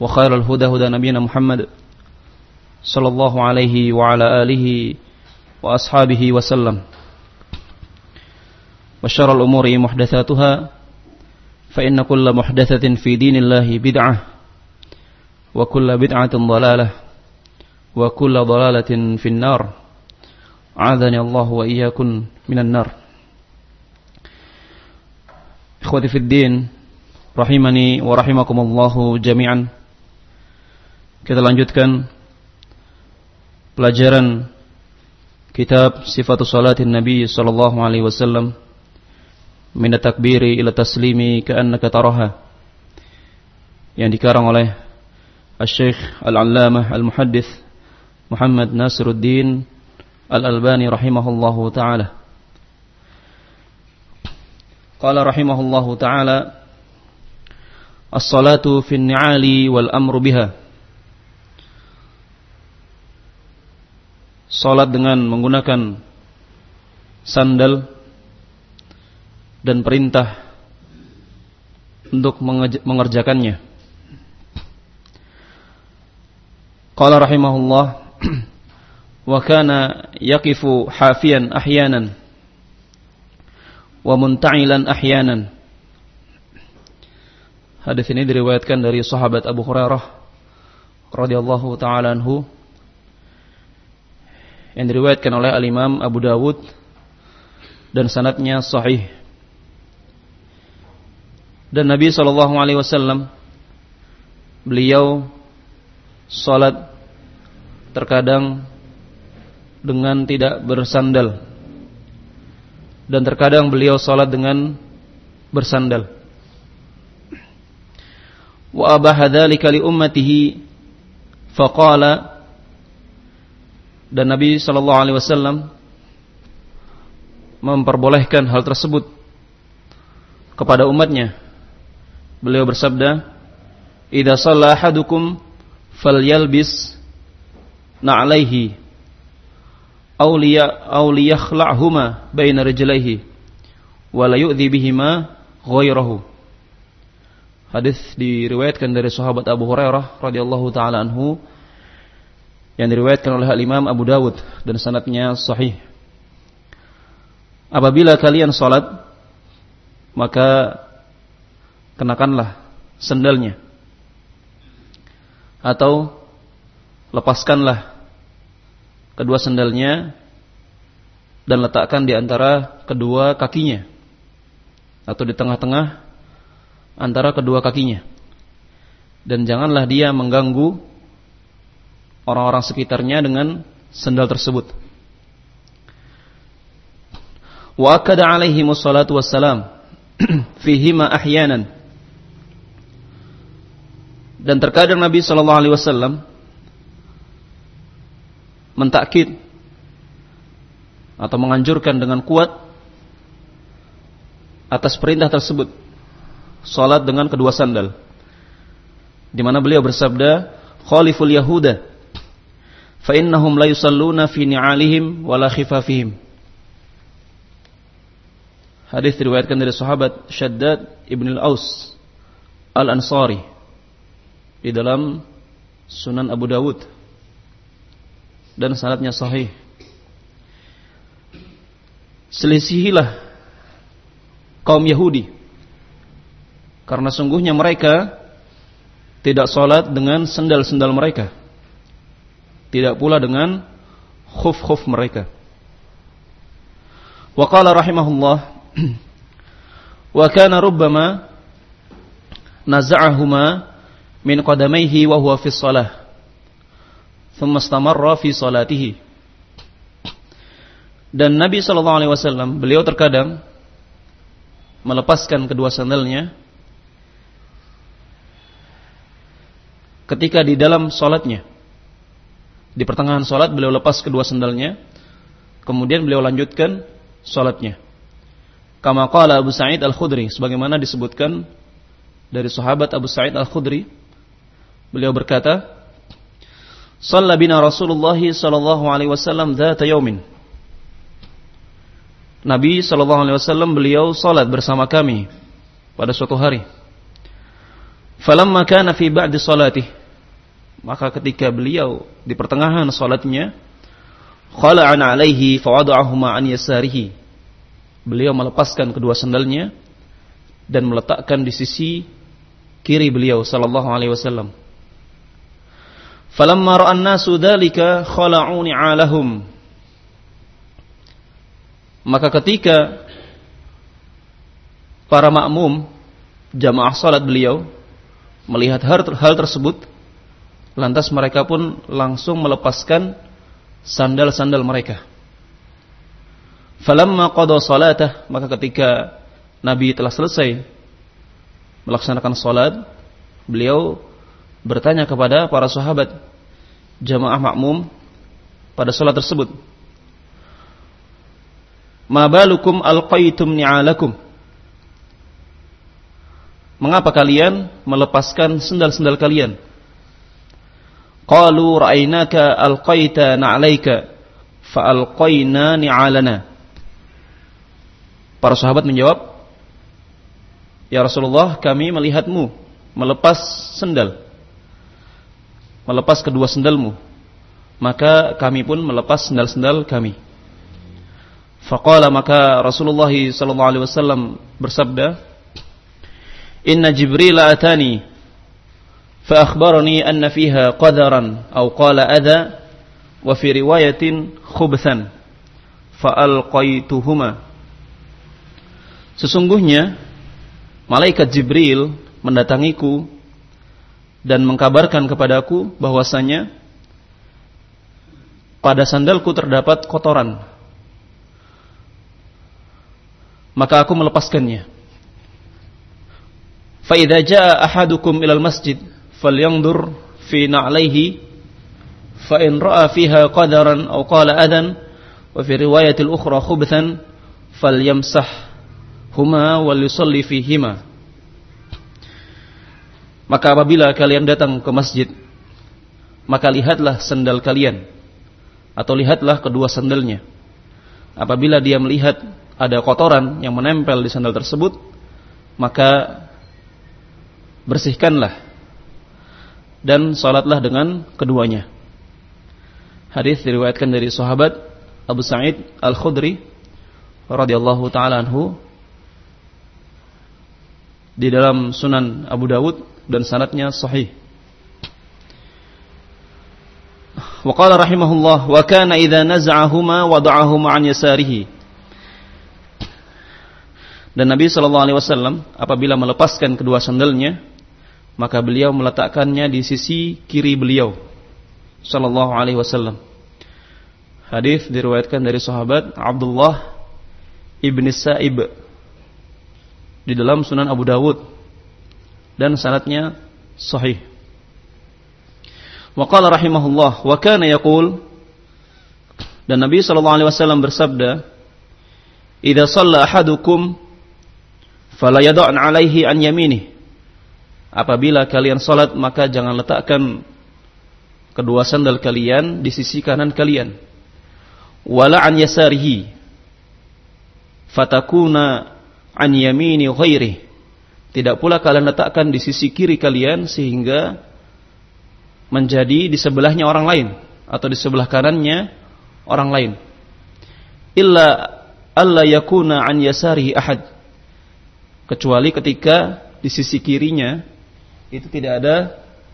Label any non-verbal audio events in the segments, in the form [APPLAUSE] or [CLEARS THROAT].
وخير الهدى هدى نبينا محمد صلى الله عليه وعلى آله وأصحابه وسلم. وشر الأمور محدثاتها فإن كل محدثة في دين الله بدعة وكل بدعة ضلالة وكل ضلالة في النار. عاذني الله وإياكم من النار. إخوتي في الدين rahimani wa rahimakumullahu jami'an kita lanjutkan pelajaran kitab Sifatus Salatin Nabi sallallahu alaihi wasallam min takbiri ila taslimi ka'annaka taraha yang dikarang oleh Al-Syekh Al-Allamah Al-Muhaddits Muhammad Nasiruddin Al-Albani rahimahullahu taala. Qala rahimahullahu taala As-salatu fin ni'ali wal amru biha Salat dengan menggunakan sandal dan perintah untuk mengerjakannya. Qala rahimahullah [CLEARS THROAT] wa kana yaqifu hafiyan ahyanan wa munta'ilan ahyanan. Hadis ini diriwayatkan dari sahabat Abu Hurairah radhiyallahu taala anhu yang diriwayatkan oleh al-Imam Abu Dawud dan sanatnya sahih. Dan Nabi sallallahu alaihi wasallam beliau salat terkadang dengan tidak bersandal dan terkadang beliau salat dengan bersandal. Wa abaha dzalika li ummatihi faqala dan Nabi Shallallahu Alaihi Wasallam memperbolehkan hal tersebut kepada umatnya. Beliau bersabda, "Idza shalla ahadukum falyalbis na'alaihi aw liya aw liyakhla'huma baina rijlaihi wa la yu'dhi bihima ghairahu." Hadis diriwayatkan dari sahabat Abu Hurairah radhiyallahu taala anhu yang diriwayatkan oleh Imam Abu Dawud dan sanatnya sahih. Apabila kalian salat maka kenakanlah sendalnya. Atau lepaskanlah kedua sendalnya dan letakkan di antara kedua kakinya. Atau di tengah-tengah antara kedua kakinya. Dan janganlah dia mengganggu orang-orang sekitarnya dengan sendal tersebut. Wa akada alaihi musallatu wassalam [CLEARS THROAT] fihima ahyanan. Dan terkadang Nabi sallallahu alaihi wasallam mentakkid atau menganjurkan dengan kuat atas perintah tersebut salat dengan kedua sandal di mana beliau bersabda khaliful yahuda fa innahum la yusalluna fi ni'alihim wala khifafihim Hadis diriwayatkan dari sahabat Shaddad ibn al-Aus al-Ansari di dalam Sunan Abu Dawud dan sanadnya sahih. Selisihilah kaum Yahudi karena sungguhnya mereka tidak sholat dengan sendal-sendal mereka. Tidak pula dengan khuf-khuf mereka. Wa qala rahimahullah [CLEARS THROAT] wa kana rubbama naza'ahuma min qadamaihi wa huwa fi shalah thumma istamarra fi salatihi dan Nabi sallallahu alaihi wasallam beliau terkadang melepaskan kedua sandalnya ketika di dalam salatnya di pertengahan salat beliau lepas kedua sandalnya kemudian beliau lanjutkan salatnya Kama qala Abu Sa'id Al-Khudri sebagaimana disebutkan dari sahabat Abu Sa'id Al-Khudri beliau berkata Shalla bina Rasulullah sallallahu alaihi wasallam dzata yaumin Nabi sallallahu alaihi wasallam beliau salat bersama kami pada suatu hari. Falamma kana fi ba'di salatih maka ketika beliau di pertengahan salatnya khala'an alaihi fawada'ahuma an yasarihi beliau melepaskan kedua sandalnya dan meletakkan di sisi kiri beliau sallallahu alaihi wasallam. Falamma ra'an nasu dzalika khala'u ni'alahum. Maka ketika para makmum jamaah salat beliau melihat hal tersebut lantas mereka pun langsung melepaskan sandal-sandal mereka. Falamma qada salatah, maka ketika Nabi telah selesai melaksanakan salat, beliau bertanya kepada para sahabat jamaah makmum pada salat tersebut. Ma balukum alqaitum ni'alakum? Mengapa kalian melepaskan sendal-sendal kalian? Qalu ra'ainaka alqaita na'alaika fa alqaina ni'alana. Para sahabat menjawab, Ya Rasulullah, kami melihatmu melepas sendal. Melepas kedua sendalmu. Maka kami pun melepas sendal-sendal kami. Faqala maka Rasulullah wasallam bersabda, "Inna Jibril atani fiha qadaran aw qala adha wa fi riwayatin khubthan fa alqaituhuma." Sesungguhnya malaikat Jibril mendatangiku dan mengkabarkan kepadaku bahwasanya pada sandalku terdapat kotoran. Maka aku melepaskannya. Fa idza jaa ahadukum ilal masjid falyanzur fi na'laihi fa in ra'a fiha qadaran aw qala adan wa fi riwayatil ukhra khubthan falyamsah huma yusalli fihima. Maka apabila kalian datang ke masjid, maka lihatlah sandal kalian atau lihatlah kedua sandalnya. Apabila dia melihat ada kotoran yang menempel di sandal tersebut, maka bersihkanlah dan salatlah dengan keduanya. Hadis diriwayatkan dari sahabat Abu Sa'id Al-Khudri radhiyallahu taala anhu di dalam Sunan Abu Dawud dan sanatnya sahih. Wa qala rahimahullah wa kana idza naz'ahuma wada'ahuma an yasarihi. Dan Nabi sallallahu alaihi wasallam apabila melepaskan kedua sandalnya maka beliau meletakkannya di sisi kiri beliau sallallahu alaihi wasallam. Hadis diriwayatkan dari sahabat Abdullah ibni Sa'ib di dalam Sunan Abu Dawud dan sanatnya sahih. Wa qala rahimahullah wa kana yaqul dan Nabi sallallahu alaihi wasallam bersabda "Idza shalla ahadukum fala yad'an 'alaihi an yaminih apabila kalian salat maka jangan letakkan kedua sandal kalian di sisi kanan kalian. Wala an yasarihi fatakuna an yamini ghairi tidak pula kalian letakkan di sisi kiri kalian sehingga menjadi di sebelahnya orang lain atau di sebelah kanannya orang lain. Illa alla yakuna an yasarihi ahad. Kecuali ketika di sisi kirinya itu tidak ada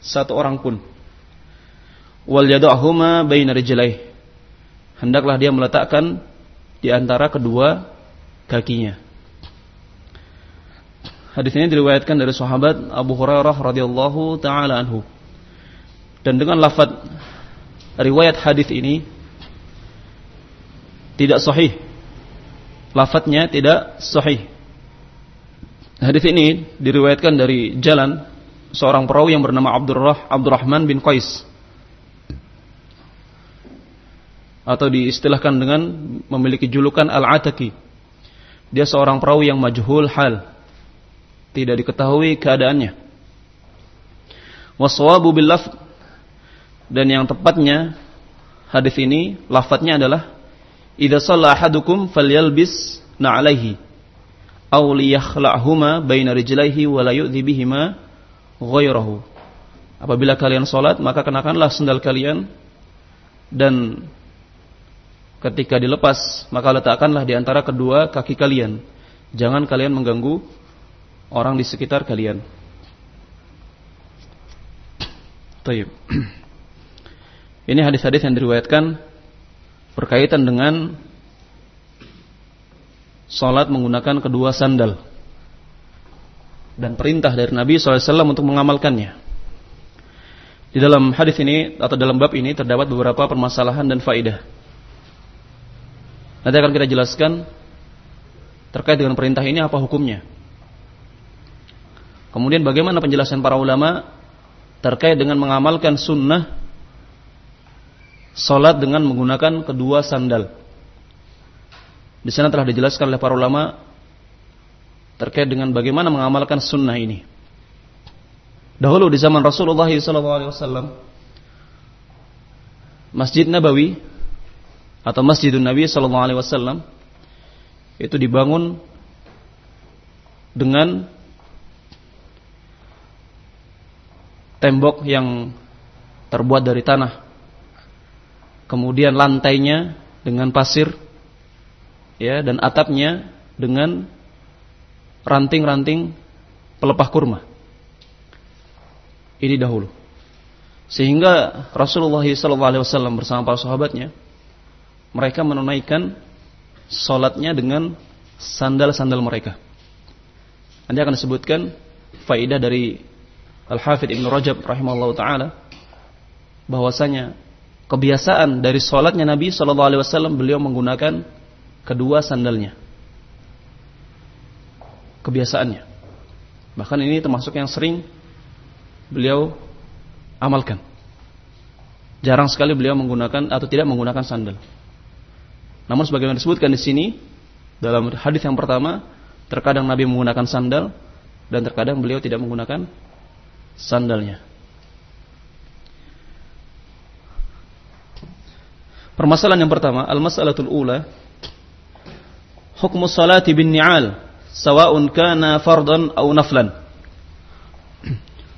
satu orang pun wal yadahuma baina rijlaih hendaklah dia meletakkan di antara kedua kakinya Hadis ini diriwayatkan dari sahabat Abu Hurairah radhiyallahu taala anhu. Dan dengan lafaz riwayat hadis ini tidak sahih lafadznya tidak sahih. Hadis ini diriwayatkan dari jalan seorang perawi yang bernama Abdurrah Abdurrahman bin Qais. Atau diistilahkan dengan memiliki julukan Al-Ataki. Dia seorang perawi yang majhul hal. Tidak diketahui keadaannya. Waswabu bil dan yang tepatnya hadis ini lafadznya adalah idza shalla ahadukum falyalbis na'alaihi aw liyakhla'huma baina rijlaihi wa la yu'dhi bihima ghairahu. Apabila kalian salat maka kenakanlah sandal kalian. Dan ketika dilepas maka letakkanlah di antara kedua kaki kalian. Jangan kalian mengganggu orang di sekitar kalian. Tayyib. [CLEARS THROAT] Ini hadis-hadis yang diriwayatkan berkaitan dengan salat menggunakan kedua sandal dan perintah dari Nabi SAW untuk mengamalkannya. Di dalam hadis ini atau dalam bab ini terdapat beberapa permasalahan dan faidah. Nanti akan kita jelaskan terkait dengan perintah ini apa hukumnya. Kemudian bagaimana penjelasan para ulama terkait dengan mengamalkan sunnah Salat dengan menggunakan kedua sandal. Di sana telah dijelaskan oleh para ulama terkait dengan bagaimana mengamalkan sunnah ini. Dahulu di zaman Rasulullah SAW, Masjid Nabawi atau Masjidun Nabi SAW itu dibangun dengan tembok yang terbuat dari tanah kemudian lantainya dengan pasir ya dan atapnya dengan ranting-ranting pelepah kurma. Ini dahulu. Sehingga Rasulullah SAW bersama para sahabatnya mereka menunaikan solatnya dengan sandal-sandal mereka. Nanti akan disebutkan faidah dari Al-Hafidh Ibn Rajab rahimahullah taala bahwasanya kebiasaan dari sholatnya Nabi Wasallam beliau menggunakan kedua sandalnya. Kebiasaannya. Bahkan ini termasuk yang sering beliau amalkan. Jarang sekali beliau menggunakan atau tidak menggunakan sandal. Namun sebagaimana disebutkan di sini dalam hadis yang pertama, terkadang Nabi menggunakan sandal dan terkadang beliau tidak menggunakan sandalnya. Permasalahan yang pertama, al-mas'alatul ula, hukum salati bin ni'al, sawa'un kana fardan au naflan.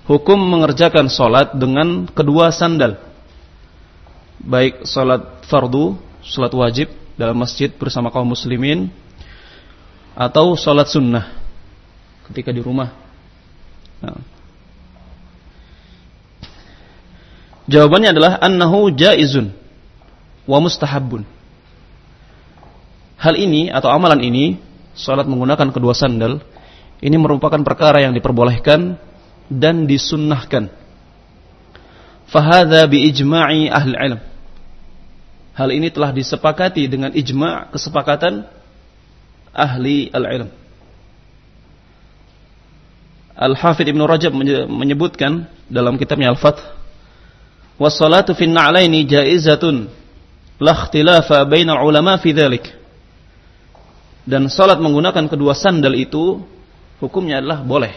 Hukum mengerjakan salat dengan kedua sandal. Baik salat fardu, salat wajib dalam masjid bersama kaum muslimin atau salat sunnah ketika di rumah. Nah. Jawabannya adalah annahu jaizun wa mustahabun. Hal ini atau amalan ini, salat menggunakan kedua sandal, ini merupakan perkara yang diperbolehkan dan disunnahkan. Fahadha bi ijma'i ahli ilm. Hal ini telah disepakati dengan ijma' kesepakatan ahli al-ilm. Al-Hafidh Ibn Rajab menyebutkan dalam kitabnya Al-Fath, "Was-salatu fi an-na'laini jaizatun la bainal ulama fi dhalik. Dan salat menggunakan kedua sandal itu hukumnya adalah boleh.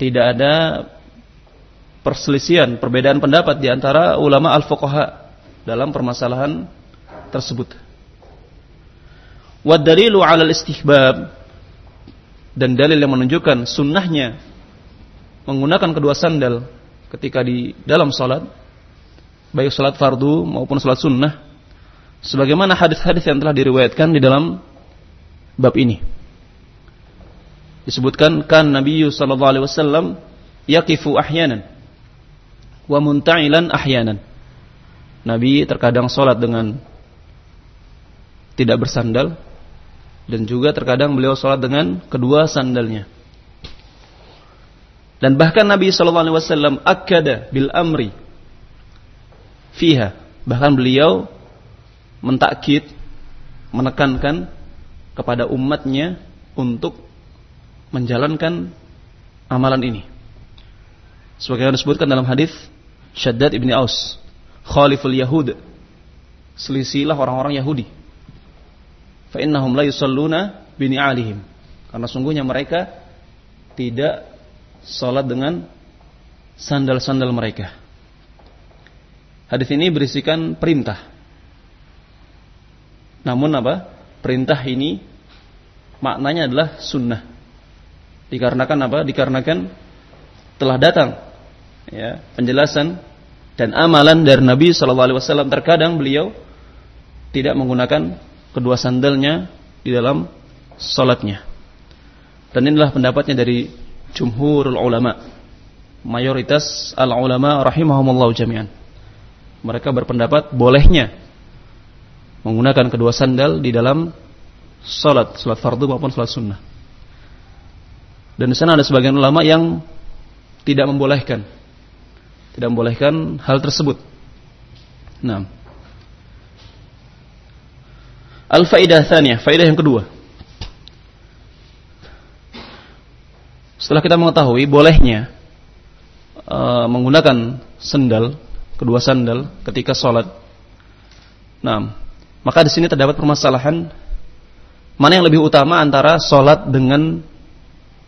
tidak ada perselisihan, perbedaan pendapat di antara ulama al-fuqaha dalam permasalahan tersebut. Wad dalilu 'ala istihbab dan dalil yang menunjukkan sunnahnya menggunakan kedua sandal ketika di dalam salat baik salat fardu maupun salat sunnah sebagaimana hadis-hadis yang telah diriwayatkan di dalam bab ini disebutkan kan Nabi sallallahu alaihi wasallam yaqifu ahyanan wa munta'ilan ahyanan. Nabi terkadang sholat dengan tidak bersandal dan juga terkadang beliau sholat dengan kedua sandalnya. Dan bahkan Nabi Shallallahu Alaihi Wasallam akada bil amri fiha. Bahkan beliau mentakkid, menekankan kepada umatnya untuk menjalankan amalan ini. Sebagaimana disebutkan dalam hadis Syaddad ibni Aus, Khaliful Yahud. Selisilah orang-orang Yahudi. Fa innahum la yusalluna bini alihim. Karena sungguhnya mereka tidak salat dengan sandal-sandal mereka. Hadis ini berisikan perintah. Namun apa? Perintah ini maknanya adalah sunnah. Dikarenakan apa? Dikarenakan telah datang ya, penjelasan dan amalan dari Nabi Shallallahu Alaihi Wasallam terkadang beliau tidak menggunakan kedua sandalnya di dalam sholatnya. Dan inilah pendapatnya dari jumhurul ulama. Mayoritas al ulama rahimahumullah jami'an. Mereka berpendapat bolehnya menggunakan kedua sandal di dalam sholat, sholat fardu maupun sholat sunnah. Dan di sana ada sebagian ulama yang tidak membolehkan tidak membolehkan hal tersebut. Nah. Al-faidah tsaniyah, faidah yang kedua. Setelah kita mengetahui bolehnya uh, menggunakan sandal, kedua sandal ketika sholat. Nah, maka di sini terdapat permasalahan mana yang lebih utama antara sholat dengan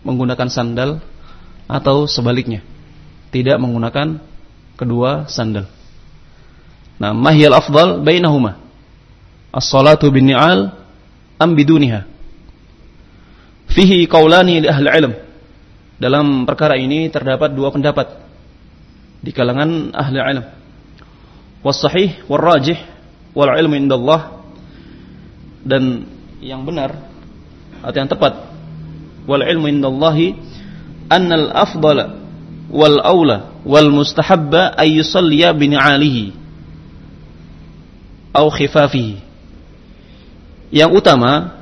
menggunakan sandal atau sebaliknya, tidak menggunakan kedua sandal. Nah, mahyal afdal bainahuma? As-salatu bin ni'al am biduniha? Fihi qaulani li ahli ilm. Dalam perkara ini terdapat dua pendapat di kalangan ahli ilm. Was sahih wal rajih wal ilmu indallah dan yang benar atau yang tepat wal ilmu indallahi annal afdala wal aula wal mustahabba ay yusalliya bi ni'alihi au khifafihi. Yang utama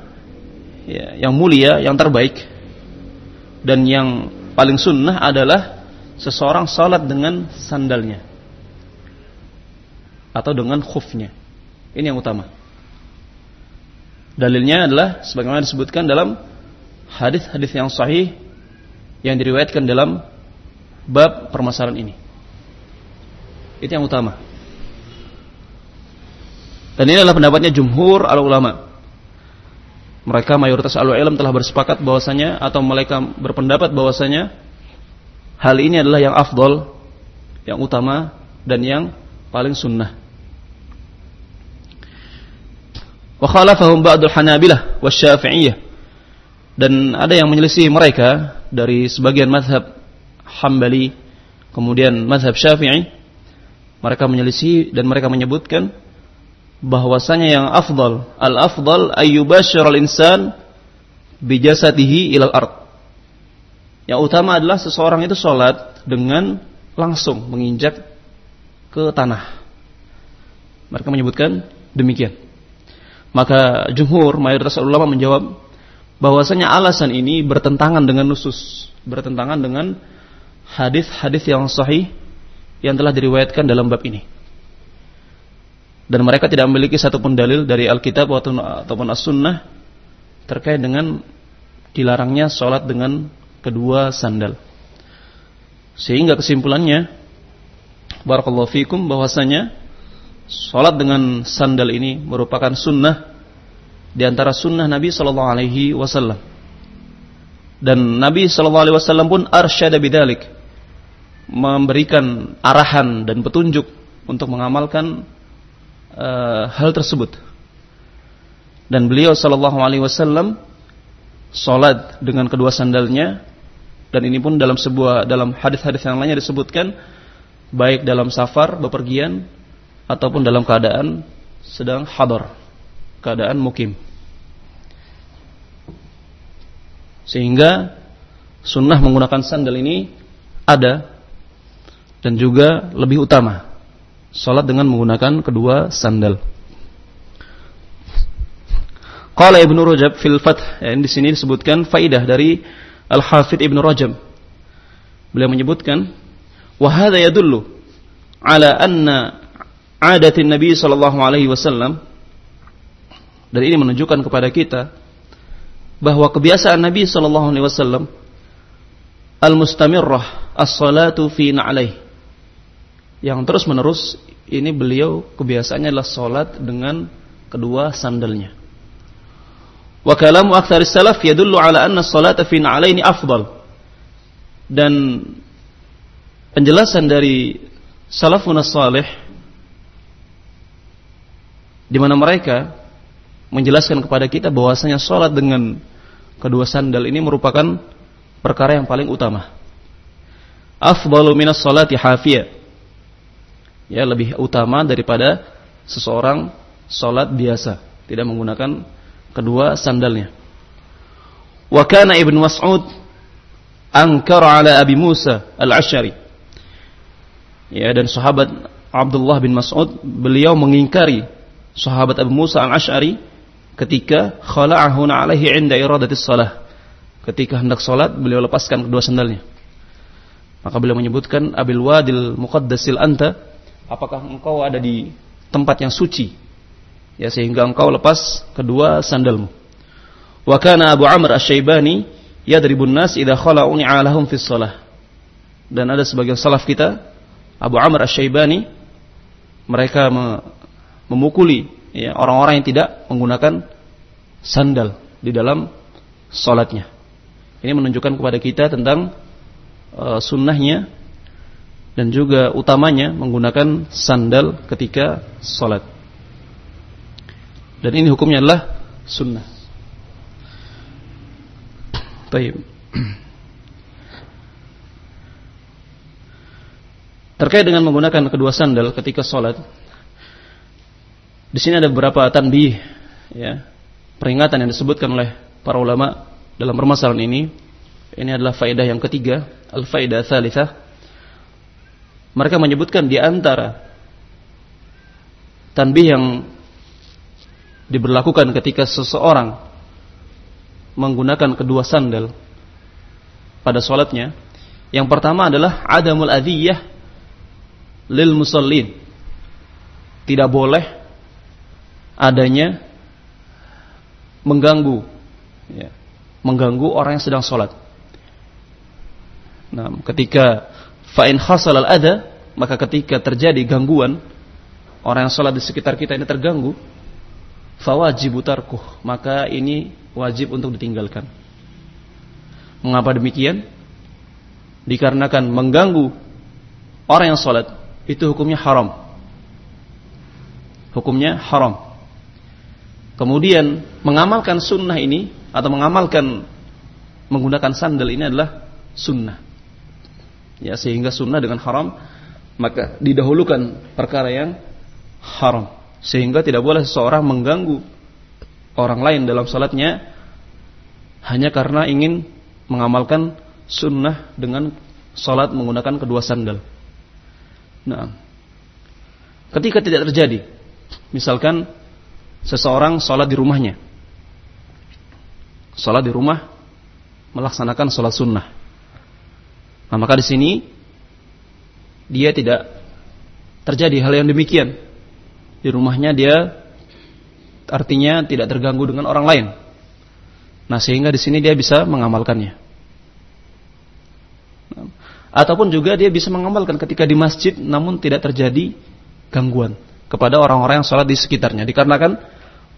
ya, yang mulia, yang terbaik dan yang paling sunnah adalah seseorang salat dengan sandalnya atau dengan khufnya. Ini yang utama. Dalilnya adalah sebagaimana disebutkan dalam hadis-hadis yang sahih yang diriwayatkan dalam bab permasalahan ini. Itu yang utama. Dan ini adalah pendapatnya jumhur al ulama. Mereka mayoritas al ilm telah bersepakat bahwasanya atau mereka berpendapat bahwasanya hal ini adalah yang afdol, yang utama dan yang paling sunnah. Wa khalafahum ba'dul Hanabilah Syafi'iyah. Dan ada yang menyelisih mereka dari sebagian mazhab Hambali, kemudian mazhab Syafi'i, mereka menyelisih dan mereka menyebutkan bahwasanya yang afdal, al-afdal ayyubashir al-insan bijasadihi ilal ard. Yang utama adalah seseorang itu sholat dengan langsung menginjak ke tanah. Mereka menyebutkan demikian. Maka jumhur mayoritas ulama menjawab bahwasanya alasan ini bertentangan dengan nusus, bertentangan dengan hadis-hadis yang sahih yang telah diriwayatkan dalam bab ini. Dan mereka tidak memiliki satupun dalil dari Alkitab ataupun As-Sunnah terkait dengan dilarangnya sholat dengan kedua sandal. Sehingga kesimpulannya, Barakallahu fikum bahwasanya sholat dengan sandal ini merupakan sunnah di antara sunnah Nabi Shallallahu Alaihi Wasallam. Dan Nabi Shallallahu Alaihi Wasallam pun arsyada bidalik memberikan arahan dan petunjuk untuk mengamalkan uh, hal tersebut. Dan beliau Shallallahu Alaihi Wasallam sholat dengan kedua sandalnya dan ini pun dalam sebuah dalam hadis-hadis yang lainnya disebutkan baik dalam safar bepergian ataupun dalam keadaan sedang hadar keadaan mukim sehingga sunnah menggunakan sandal ini ada dan juga lebih utama salat dengan menggunakan kedua sandal Qala Ibnu Rajab fil Fath ya, di sini disebutkan faidah dari Al-Hafidh Ibn Rajab. Beliau menyebutkan, "Wa yadullu ala anna adatin Nabi sallallahu alaihi wasallam" dan ini menunjukkan kepada kita bahwa kebiasaan Nabi sallallahu alaihi wasallam al-mustamirrah as-salatu fi na'laih. Yang terus-menerus ini beliau kebiasaannya adalah salat dengan kedua sandalnya. Wa kalamu aktsari salaf yadullu ala anna salata fi na'alaini afdal. Dan penjelasan dari salafun salih di mana mereka menjelaskan kepada kita bahwasanya salat dengan kedua sandal ini merupakan perkara yang paling utama. Afdalu minas salati hafiyah. Ya, lebih utama daripada seseorang salat biasa, tidak menggunakan kedua sandalnya. Wa kana Ibn Mas'ud angkara ala Abi Musa al-Ash'ari. Ya, dan sahabat Abdullah bin Mas'ud beliau mengingkari sahabat Abu Musa al-Ash'ari ketika khala'ahu alaihi 'inda iradatis salah. Ketika hendak salat beliau lepaskan kedua sandalnya. Maka beliau menyebutkan Abil Wadil Muqaddasil Anta, apakah engkau ada di tempat yang suci ya sehingga engkau lepas kedua sandalmu. Wa kana Abu Amr Asy-Syaibani yadribun nas idza khala'u ni'alahum fi shalah. Dan ada sebagian salaf kita Abu Amr Asy-Syaibani mereka memukuli ya orang-orang yang tidak menggunakan sandal di dalam salatnya. Ini menunjukkan kepada kita tentang uh, sunnahnya dan juga utamanya menggunakan sandal ketika salat. Dan ini hukumnya adalah sunnah. Baik. Terkait dengan menggunakan kedua sandal ketika sholat, di sini ada beberapa tanbih, ya, peringatan yang disebutkan oleh para ulama dalam permasalahan ini. Ini adalah faedah yang ketiga, al-faedah thalithah. Mereka menyebutkan di antara tanbih yang diberlakukan ketika seseorang menggunakan kedua sandal pada sholatnya. Yang pertama adalah adamul adiyah lil musallin. Tidak boleh adanya mengganggu ya, mengganggu orang yang sedang sholat. Nah, ketika fa'in khasal al ada maka ketika terjadi gangguan orang yang sholat di sekitar kita ini terganggu, fawajibu tarkuh, maka ini wajib untuk ditinggalkan. Mengapa demikian? Dikarenakan mengganggu orang yang sholat itu hukumnya haram. Hukumnya haram. Kemudian mengamalkan sunnah ini atau mengamalkan menggunakan sandal ini adalah sunnah. Ya sehingga sunnah dengan haram maka didahulukan perkara yang haram sehingga tidak boleh seseorang mengganggu orang lain dalam salatnya hanya karena ingin mengamalkan sunnah dengan salat menggunakan kedua sandal. Nah, ketika tidak terjadi, misalkan seseorang salat di rumahnya, salat di rumah melaksanakan salat sunnah. Nah, maka di sini dia tidak terjadi hal yang demikian di rumahnya dia artinya tidak terganggu dengan orang lain. Nah, sehingga di sini dia bisa mengamalkannya. Ataupun juga dia bisa mengamalkan ketika di masjid namun tidak terjadi gangguan kepada orang-orang yang sholat di sekitarnya. Dikarenakan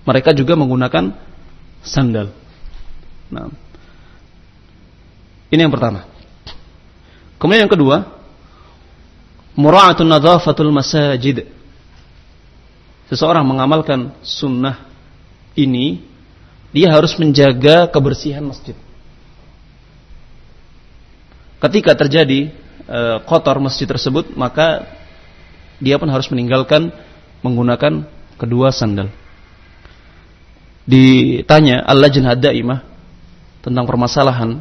mereka juga menggunakan sandal. Nah, Ini yang pertama. Kemudian yang kedua, mura'atun nadhafatul masajid. Seseorang mengamalkan sunnah ini, dia harus menjaga kebersihan masjid. Ketika terjadi e, kotor masjid tersebut, maka dia pun harus meninggalkan menggunakan kedua sandal. Ditanya Al-Lajnah Daimah tentang permasalahan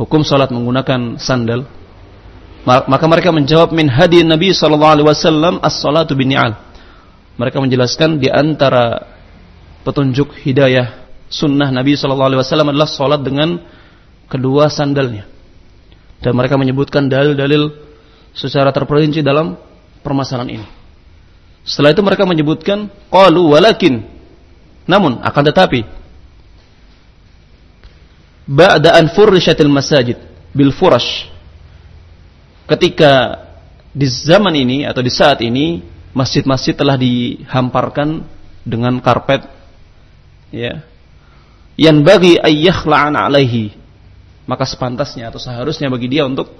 hukum salat menggunakan sandal, maka mereka menjawab min hadi Nabi sallallahu alaihi wasallam as-salatu binni'al. Mereka menjelaskan di antara petunjuk hidayah sunnah Nabi sallallahu alaihi wasallam adalah salat dengan kedua sandalnya. Dan mereka menyebutkan dalil-dalil secara terperinci dalam permasalahan ini. Setelah itu mereka menyebutkan qalu walakin. Namun akan tetapi ba'da an furishatil masajid bil furash. Ketika di zaman ini atau di saat ini masjid-masjid telah dihamparkan dengan karpet ya. Yang bagi ayyakhla'an alaihi. Maka sepantasnya atau seharusnya bagi dia untuk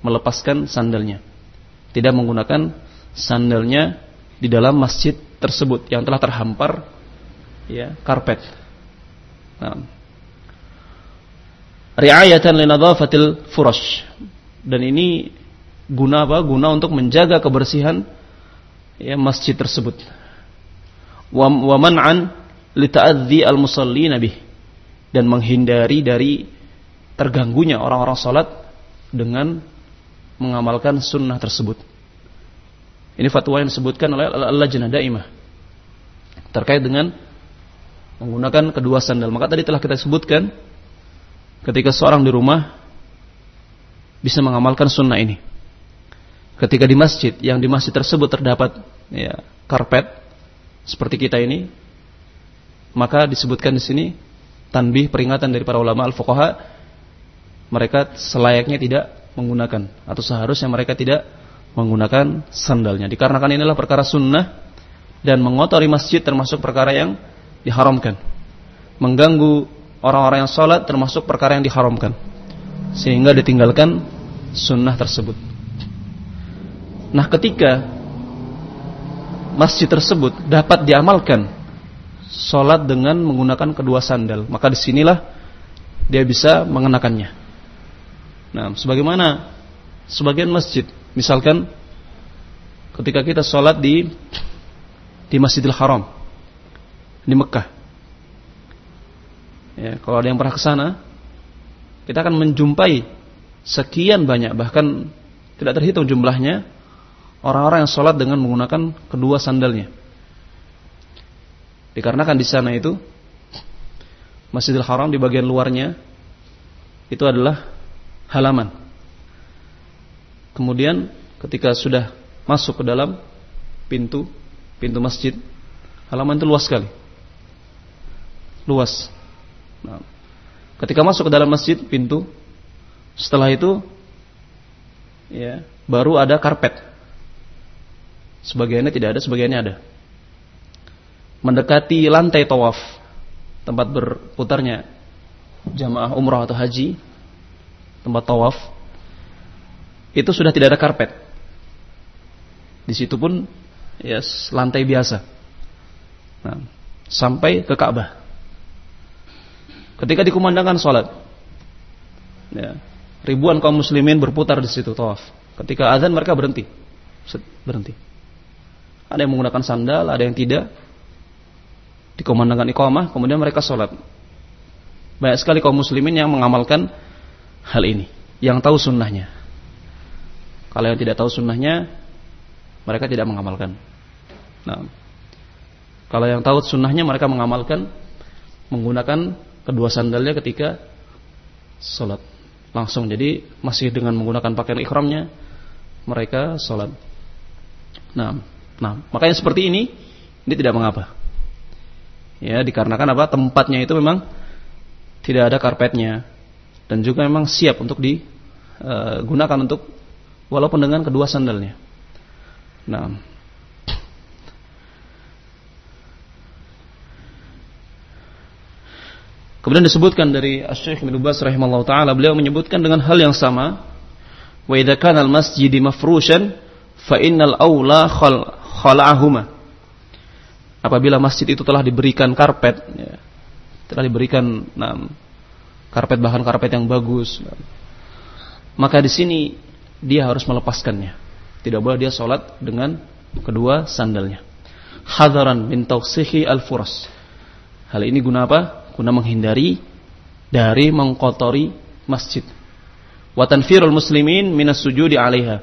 melepaskan sandalnya. Tidak menggunakan sandalnya di dalam masjid tersebut yang telah terhampar ya karpet nah, riayatan linadhafatil furash. Dan ini guna apa? Guna untuk menjaga kebersihan ya masjid tersebut. Wa, wa man'an lita'adzi al-musallina bih dan menghindari dari terganggunya orang-orang salat dengan mengamalkan sunnah tersebut. Ini fatwa yang disebutkan oleh Al-Lajnah Daimah terkait dengan menggunakan kedua sandal. Maka tadi telah kita sebutkan ketika seorang di rumah bisa mengamalkan sunnah ini. Ketika di masjid, yang di masjid tersebut terdapat ya, karpet seperti kita ini, maka disebutkan di sini tanbih peringatan dari para ulama al-fuqaha mereka selayaknya tidak menggunakan atau seharusnya mereka tidak menggunakan sandalnya. Dikarenakan inilah perkara sunnah dan mengotori masjid termasuk perkara yang diharamkan. Mengganggu orang-orang yang sholat termasuk perkara yang diharamkan sehingga ditinggalkan sunnah tersebut nah ketika masjid tersebut dapat diamalkan sholat dengan menggunakan kedua sandal maka di sinilah dia bisa mengenakannya nah sebagaimana sebagian masjid misalkan ketika kita sholat di di Masjidil Haram di Mekah Ya, kalau ada yang pernah ke sana, kita akan menjumpai sekian banyak bahkan tidak terhitung jumlahnya orang-orang yang sholat dengan menggunakan kedua sandalnya. Dikarenakan di sana itu Masjidil Haram di bagian luarnya itu adalah halaman. Kemudian ketika sudah masuk ke dalam pintu pintu masjid, halaman itu luas sekali. Luas. Nah, ketika masuk ke dalam masjid pintu, setelah itu ya baru ada karpet. Sebagiannya tidak ada, sebagiannya ada. Mendekati lantai tawaf, tempat berputarnya jamaah umrah atau haji, tempat tawaf, itu sudah tidak ada karpet. Di situ pun ya lantai biasa. Nah, sampai ke Ka'bah. Ketika dikumandangkan sholat, ya, ribuan kaum muslimin berputar di situ tawaf. Ketika azan mereka berhenti, berhenti. Ada yang menggunakan sandal, ada yang tidak. Dikumandangkan iqamah, kemudian mereka sholat. Banyak sekali kaum muslimin yang mengamalkan hal ini, yang tahu sunnahnya. Kalau yang tidak tahu sunnahnya, mereka tidak mengamalkan. Nah, kalau yang tahu sunnahnya mereka mengamalkan menggunakan kedua sandalnya ketika sholat. Langsung jadi masih dengan menggunakan pakaian ikhramnya mereka sholat. Nah nah makanya seperti ini ini tidak mengapa. Ya dikarenakan apa? Tempatnya itu memang tidak ada karpetnya. Dan juga memang siap untuk digunakan untuk walaupun dengan kedua sandalnya. Nah. Kemudian disebutkan dari Asy-Syaikh Ibnu Baz rahimahullah taala beliau menyebutkan dengan hal yang sama wa idza kana al-masjid mafrushan fa innal aula khala'ahuma apabila masjid itu telah diberikan karpet ya, telah diberikan nah, karpet bahan karpet yang bagus nah, maka di sini dia harus melepaskannya tidak boleh dia sholat dengan kedua sandalnya hadaran min tawsihi al-furas hal ini guna apa guna menghindari dari mengkotori masjid. Wa tanfirul muslimin minas sujudi 'alaiha.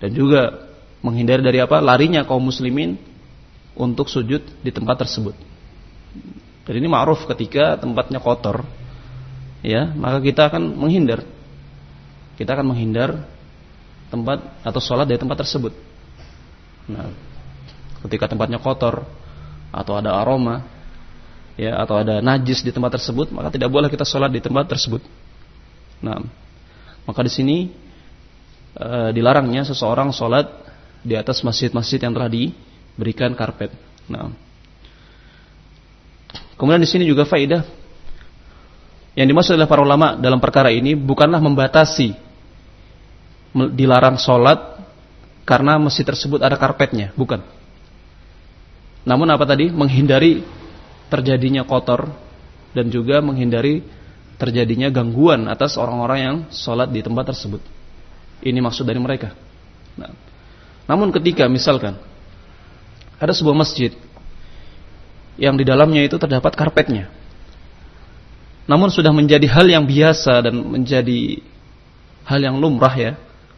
Dan juga menghindari dari apa? Larinya kaum muslimin untuk sujud di tempat tersebut. Dan ini ma'ruf ketika tempatnya kotor. Ya, maka kita akan menghindar. Kita akan menghindar tempat atau sholat dari tempat tersebut. Nah, ketika tempatnya kotor atau ada aroma, ya atau ada najis di tempat tersebut, maka tidak boleh kita sholat di tempat tersebut. Nah, maka di sini e, dilarangnya seseorang sholat di atas masjid-masjid yang telah diberikan karpet. Nah, kemudian di sini juga faidah yang dimaksud oleh para ulama dalam perkara ini bukanlah membatasi dilarang sholat karena masjid tersebut ada karpetnya, bukan. Namun apa tadi? Menghindari terjadinya kotor dan juga menghindari terjadinya gangguan atas orang-orang yang sholat di tempat tersebut. Ini maksud dari mereka. Nah, namun ketika misalkan ada sebuah masjid yang di dalamnya itu terdapat karpetnya, namun sudah menjadi hal yang biasa dan menjadi hal yang lumrah ya,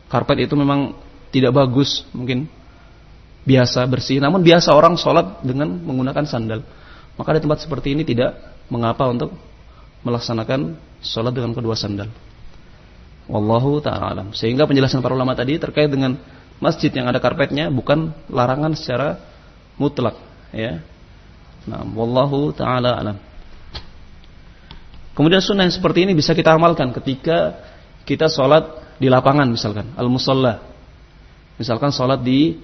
karpet itu memang tidak bagus mungkin biasa bersih, namun biasa orang sholat dengan menggunakan sandal. Maka di tempat seperti ini tidak mengapa untuk melaksanakan sholat dengan kedua sandal. Wallahu ta'ala alam. Sehingga penjelasan para ulama tadi terkait dengan masjid yang ada karpetnya bukan larangan secara mutlak. Ya. Nah, wallahu ta'ala alam. Kemudian sunnah yang seperti ini bisa kita amalkan ketika kita sholat di lapangan misalkan. Al-musalla. Misalkan sholat di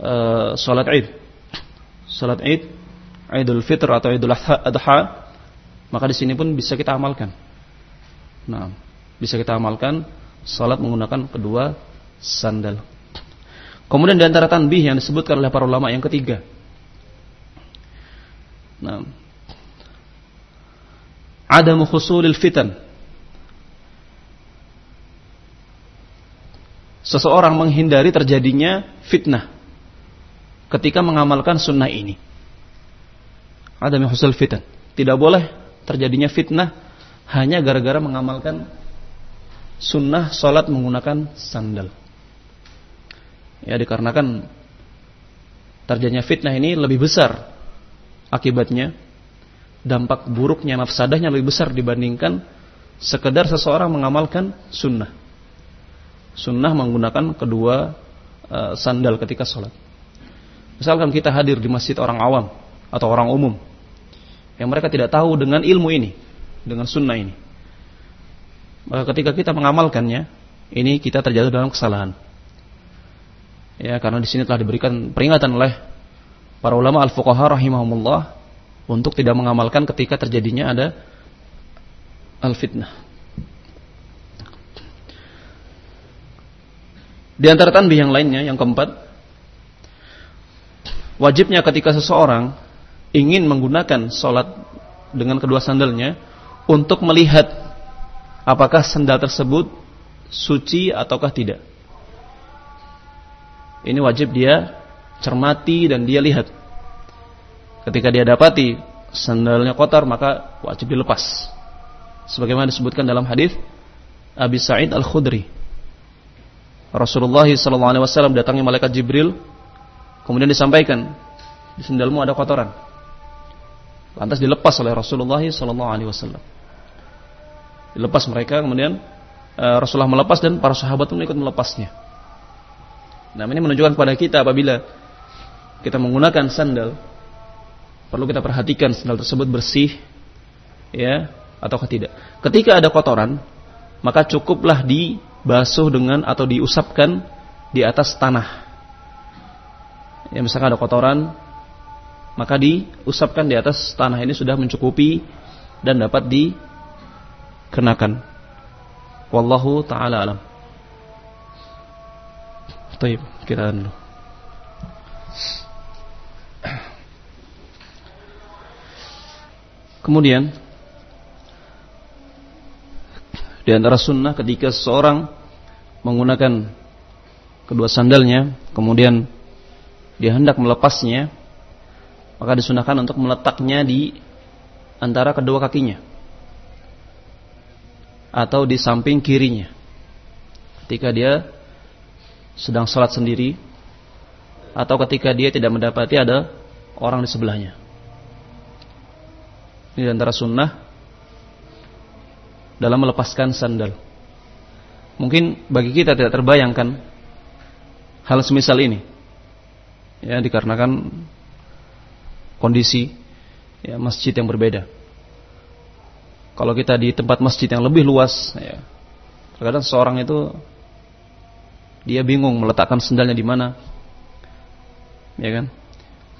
uh, sholat id. Sholat id Idul Fitr atau Idul Adha, maka di sini pun bisa kita amalkan. Nah, bisa kita amalkan salat menggunakan kedua sandal. Kemudian di antara tanbih yang disebutkan oleh para ulama yang ketiga. Nah, ada mukhusulil fitan. Seseorang menghindari terjadinya fitnah ketika mengamalkan sunnah ini ada husul fitan. Tidak boleh terjadinya fitnah hanya gara-gara mengamalkan sunnah sholat menggunakan sandal. Ya dikarenakan terjadinya fitnah ini lebih besar akibatnya dampak buruknya nafsadahnya lebih besar dibandingkan sekedar seseorang mengamalkan sunnah. Sunnah menggunakan kedua uh, sandal ketika sholat. Misalkan kita hadir di masjid orang awam atau orang umum yang mereka tidak tahu dengan ilmu ini, dengan sunnah ini. Maka ketika kita mengamalkannya, ini kita terjatuh dalam kesalahan. Ya, karena di sini telah diberikan peringatan oleh para ulama al-fuqaha rahimahumullah untuk tidak mengamalkan ketika terjadinya ada al-fitnah. Di antara tanbih yang lainnya, yang keempat, wajibnya ketika seseorang ingin menggunakan sholat dengan kedua sandalnya untuk melihat apakah sandal tersebut suci ataukah tidak. Ini wajib dia cermati dan dia lihat. Ketika dia dapati sandalnya kotor maka wajib dilepas. Sebagaimana disebutkan dalam hadis Abi Sa'id Al-Khudri. Rasulullah SAW datangi malaikat Jibril kemudian disampaikan di sandalmu ada kotoran. Lantas dilepas oleh Rasulullah Wasallam. Dilepas mereka, kemudian uh, Rasulullah melepas dan para sahabat pun ikut melepasnya. Nah ini menunjukkan kepada kita apabila kita menggunakan sandal, perlu kita perhatikan sandal tersebut bersih, ya atau tidak. Ketika ada kotoran, maka cukuplah dibasuh dengan atau diusapkan di atas tanah. Ya misalkan ada kotoran, maka diusapkan di atas tanah ini sudah mencukupi dan dapat dikenakan. Wallahu taala alam. Baik, kita dulu. Kemudian di antara sunnah ketika seseorang menggunakan kedua sandalnya, kemudian dia hendak melepasnya, maka disunahkan untuk meletaknya di antara kedua kakinya atau di samping kirinya. Ketika dia sedang sholat sendiri atau ketika dia tidak mendapati ada orang di sebelahnya. Ini antara sunnah dalam melepaskan sandal. Mungkin bagi kita tidak terbayangkan hal semisal ini. Ya, dikarenakan kondisi ya, masjid yang berbeda. Kalau kita di tempat masjid yang lebih luas, ya, terkadang seorang itu dia bingung meletakkan sandalnya di mana, ya kan?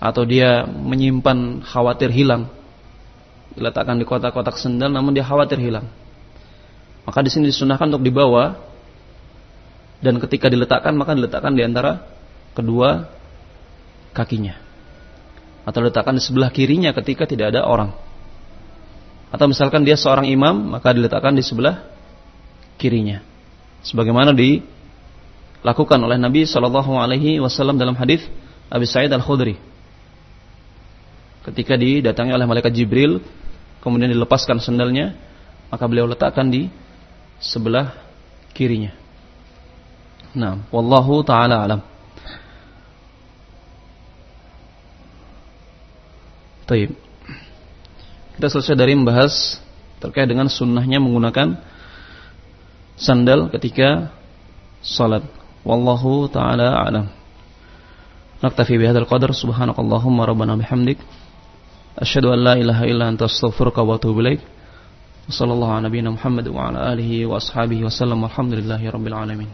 Atau dia menyimpan khawatir hilang diletakkan di kotak-kotak sendal namun dia khawatir hilang. Maka di sini disunahkan untuk dibawa dan ketika diletakkan maka diletakkan di antara kedua kakinya. Atau diletakkan di sebelah kirinya ketika tidak ada orang. Atau misalkan dia seorang imam maka diletakkan di sebelah kirinya. Sebagaimana dilakukan oleh Nabi Shallallahu alaihi wasallam dalam hadis Abi Sa'id Al-Khudri. Ketika didatangi oleh malaikat Jibril kemudian dilepaskan sendalnya, maka beliau letakkan di sebelah kirinya. Nah, wallahu taala alam. Taib. Kita selesai dari membahas terkait dengan sunnahnya menggunakan sandal ketika salat. Wallahu taala alam. Naktafi bihadzal qadar subhanakallahumma rabbana bihamdik Asyhadu an la ilaha illa anta astaghfiruka wa atubu ilaik. Wassallallahu ala nabiyyina Muhammad wa ala alihi wa ashabihi wasallam. Alhamdulillahi rabbil alamin.